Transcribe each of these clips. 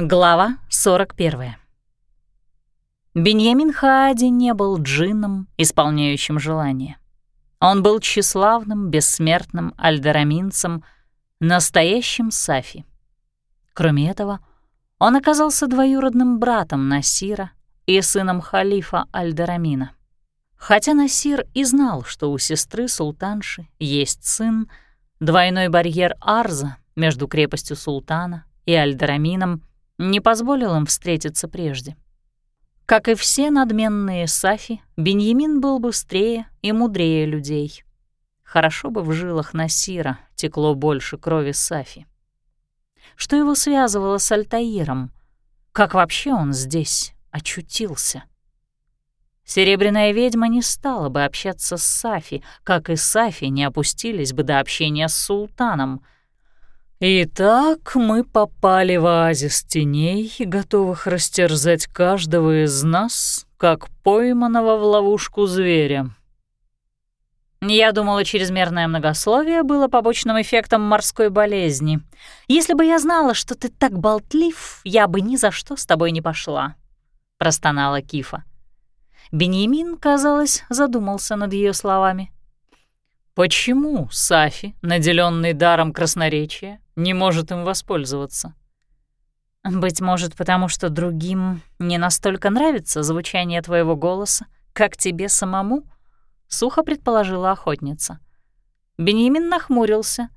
Глава 41. Беньямин Хаади не был джинном, исполняющим желания. Он был тщеславным, бессмертным альдераминцем, настоящим Сафи. Кроме этого, он оказался двоюродным братом Насира и сыном халифа Альдерамина. Хотя Насир и знал, что у сестры султанши есть сын, двойной барьер Арза между крепостью султана и Альдерамином не позволил им встретиться прежде. Как и все надменные Сафи, Беньямин был быстрее и мудрее людей. Хорошо бы в жилах Насира текло больше крови Сафи. Что его связывало с Альтаиром? Как вообще он здесь очутился? Серебряная ведьма не стала бы общаться с Сафи, как и Сафи не опустились бы до общения с султаном — Итак, мы попали в оазис теней, готовых растерзать каждого из нас, как пойманного в ловушку зверя. Я думала, чрезмерное многословие было побочным эффектом морской болезни. Если бы я знала, что ты так болтлив, я бы ни за что с тобой не пошла, — простонала Кифа. Беньямин, казалось, задумался над ее словами. Почему Сафи, наделенный даром красноречия, не может им воспользоваться? Быть может, потому что другим не настолько нравится звучание твоего голоса, как тебе самому, сухо предположила охотница. Бенjamin нахмурился.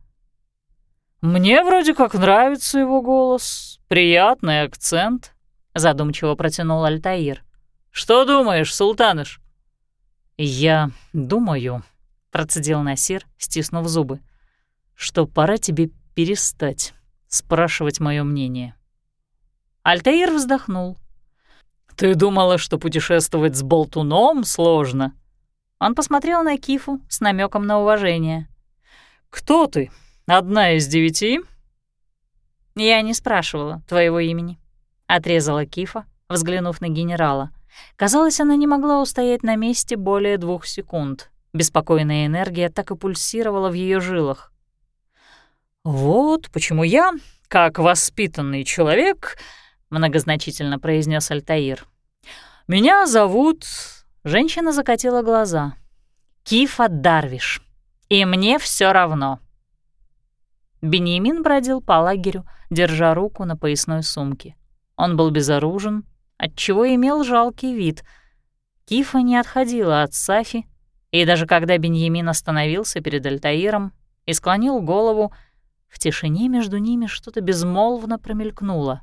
Мне вроде как нравится его голос, приятный акцент, задумчиво протянул Альтаир. Что думаешь, султаныш? Я думаю, процедил Насир, стиснув зубы, что пора тебе перестать спрашивать мое мнение. Альтаир вздохнул. «Ты думала, что путешествовать с болтуном сложно?» Он посмотрел на Кифу с намеком на уважение. «Кто ты? Одна из девяти?» «Я не спрашивала твоего имени», — отрезала Кифа, взглянув на генерала. Казалось, она не могла устоять на месте более двух секунд. Беспокойная энергия так и пульсировала в ее жилах. «Вот почему я, как воспитанный человек», — многозначительно произнес Альтаир. «Меня зовут...» — женщина закатила глаза. «Кифа Дарвиш. И мне все равно». Беньямин бродил по лагерю, держа руку на поясной сумке. Он был безоружен, отчего имел жалкий вид. Кифа не отходила от Сафи, и даже когда Беньямин остановился перед Альтаиром и склонил голову, в тишине между ними что-то безмолвно промелькнуло.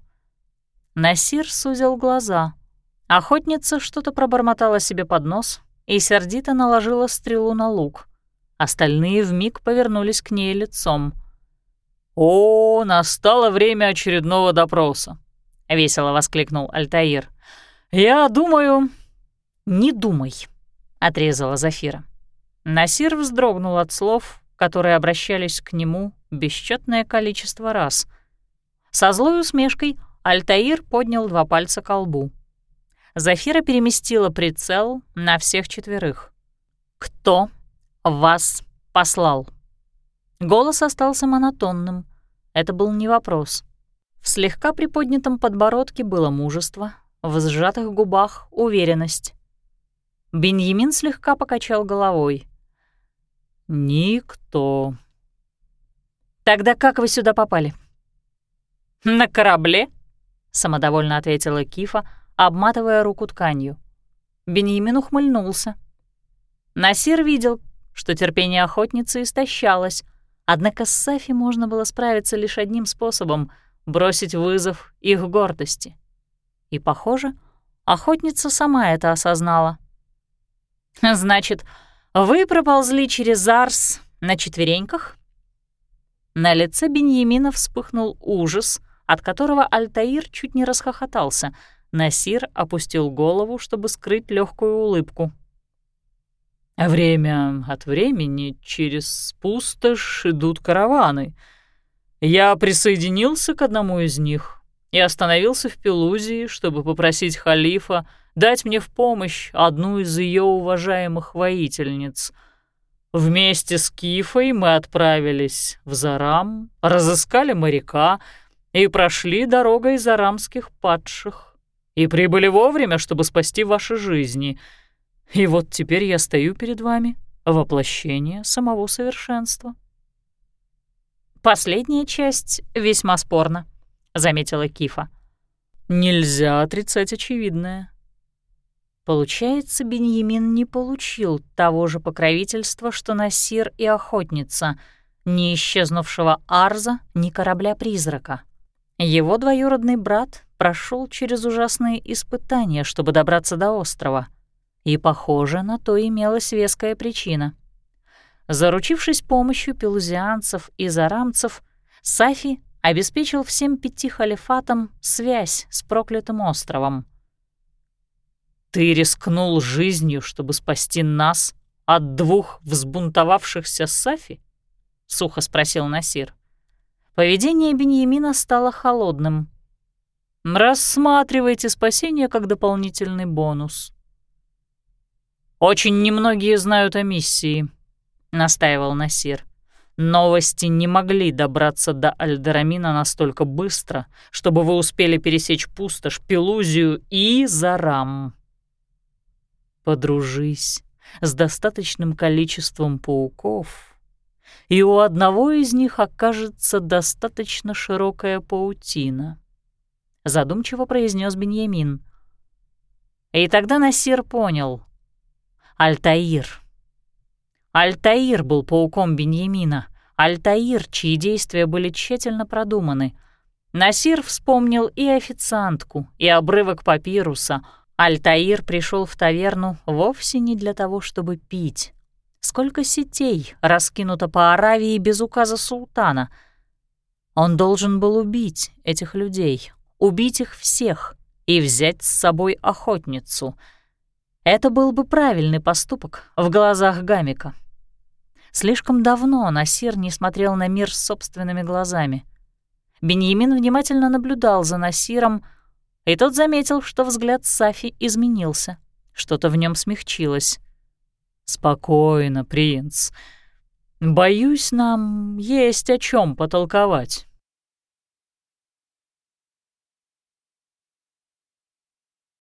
Насир сузил глаза. Охотница что-то пробормотала себе под нос и сердито наложила стрелу на лук. Остальные вмиг повернулись к ней лицом. «О, настало время очередного допроса!» — весело воскликнул Альтаир. «Я думаю...» «Не думай», — отрезала Зафира. Насир вздрогнул от слов, которые обращались к нему бесчетное количество раз. Со злой усмешкой Альтаир поднял два пальца к лбу. Зафира переместила прицел на всех четверых. «Кто вас послал?» Голос остался монотонным. Это был не вопрос. В слегка приподнятом подбородке было мужество, в сжатых губах — уверенность. Беньямин слегка покачал головой. «Никто». «Тогда как вы сюда попали?» «На корабле?» — самодовольно ответила Кифа, обматывая руку тканью. Беньямин ухмыльнулся. Насир видел, что терпение охотницы истощалось, однако с Сафи можно было справиться лишь одним способом — бросить вызов их гордости. И, похоже, охотница сама это осознала. «Значит, вы проползли через Арс на четвереньках?» На лице Беньямина вспыхнул ужас, от которого Альтаир чуть не расхохотался. Насир опустил голову, чтобы скрыть легкую улыбку. «Время от времени через пустошь идут караваны. Я присоединился к одному из них и остановился в Пелузии, чтобы попросить халифа дать мне в помощь одну из ее уважаемых воительниц. Вместе с Кифой мы отправились в Зарам, разыскали моряка и прошли дорогой зарамских падших, и прибыли вовремя, чтобы спасти ваши жизни. И вот теперь я стою перед вами, воплощение самого совершенства». «Последняя часть весьма спорна», — заметила Кифа. «Нельзя отрицать очевидное». Получается, Беньямин не получил того же покровительства, что Насир и Охотница, ни исчезнувшего Арза, ни корабля-призрака. Его двоюродный брат прошел через ужасные испытания, чтобы добраться до острова. И, похоже, на то имелась веская причина. Заручившись помощью пелузианцев и зарамцев, Сафи обеспечил всем пяти халифатам связь с проклятым островом — ты рискнул жизнью, чтобы спасти нас от двух взбунтовавшихся Сафи? Сухо спросил Насир. Поведение Беньямина стало холодным. Рассматривайте спасение как дополнительный бонус. Очень немногие знают о миссии, настаивал Насир. Новости не могли добраться до Альдерамина настолько быстро, чтобы вы успели пересечь пустошь, Пелузию и Зарам. Подружись с достаточным количеством пауков, и у одного из них окажется достаточно широкая паутина. Задумчиво произнес Беньямин. И тогда Насир понял. Альтаир. Альтаир был пауком Беньямина. Альтаир, чьи действия были тщательно продуманы. Насир вспомнил и официантку, и обрывок папируса — Альтаир пришел в таверну вовсе не для того, чтобы пить. Сколько сетей раскинуто по Аравии без указа султана. Он должен был убить этих людей, убить их всех и взять с собой охотницу. Это был бы правильный поступок в глазах Гамика. Слишком давно Насир не смотрел на мир собственными глазами. Беньямин внимательно наблюдал за Насиром, и тот заметил, что взгляд Сафи изменился. Что-то в нем смягчилось. «Спокойно, принц. Боюсь, нам есть о чем потолковать».